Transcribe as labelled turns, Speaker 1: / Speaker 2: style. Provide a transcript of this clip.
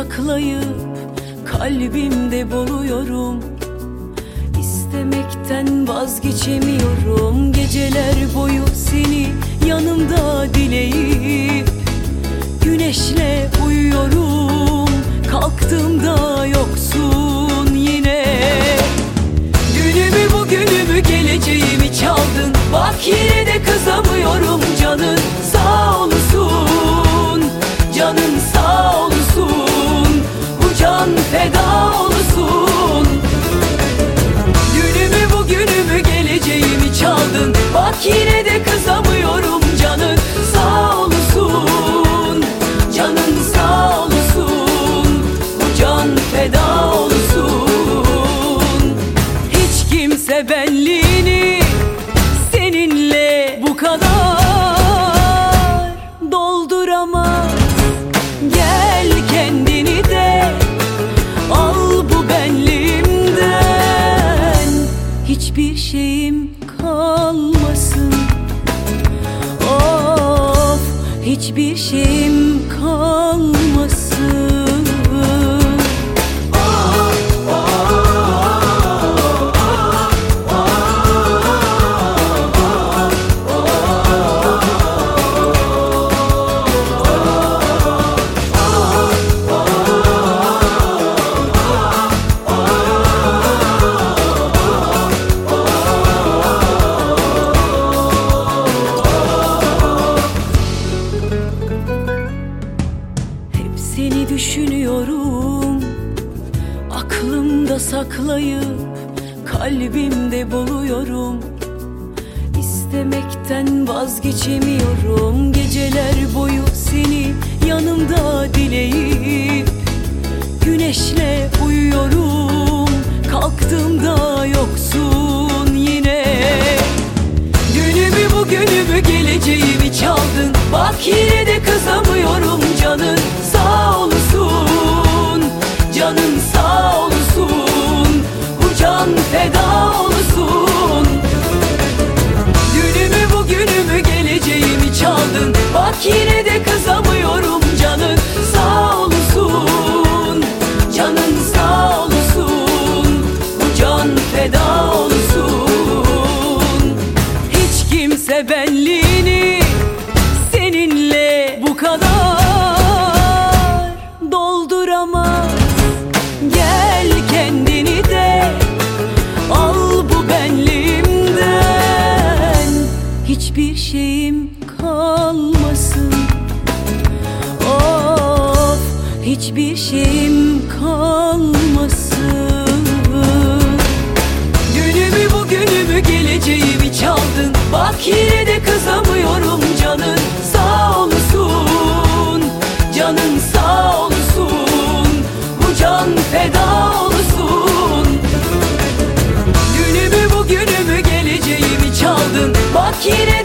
Speaker 1: saklayıp kalbimde buluyorum. İstemekten vazgeçemiyorum. Geceler boyu seni yanımda dileyip Güneşle uyuyorum. Kalktığımda yoksun yine. şeyim kalmasın. Of hiçbir şeyim kalmasın saklayıp kalbimde buluyorum. İstemekten vazgeçemiyorum. Geceler boyu seni yanımda dileyip Güneşle uyuyorum. Kalktığımda yoksun yine. Günümü bugünümü geleceği hiçbir şeyim kalmasın. Of hiçbir şeyim kalmasın. 綺麗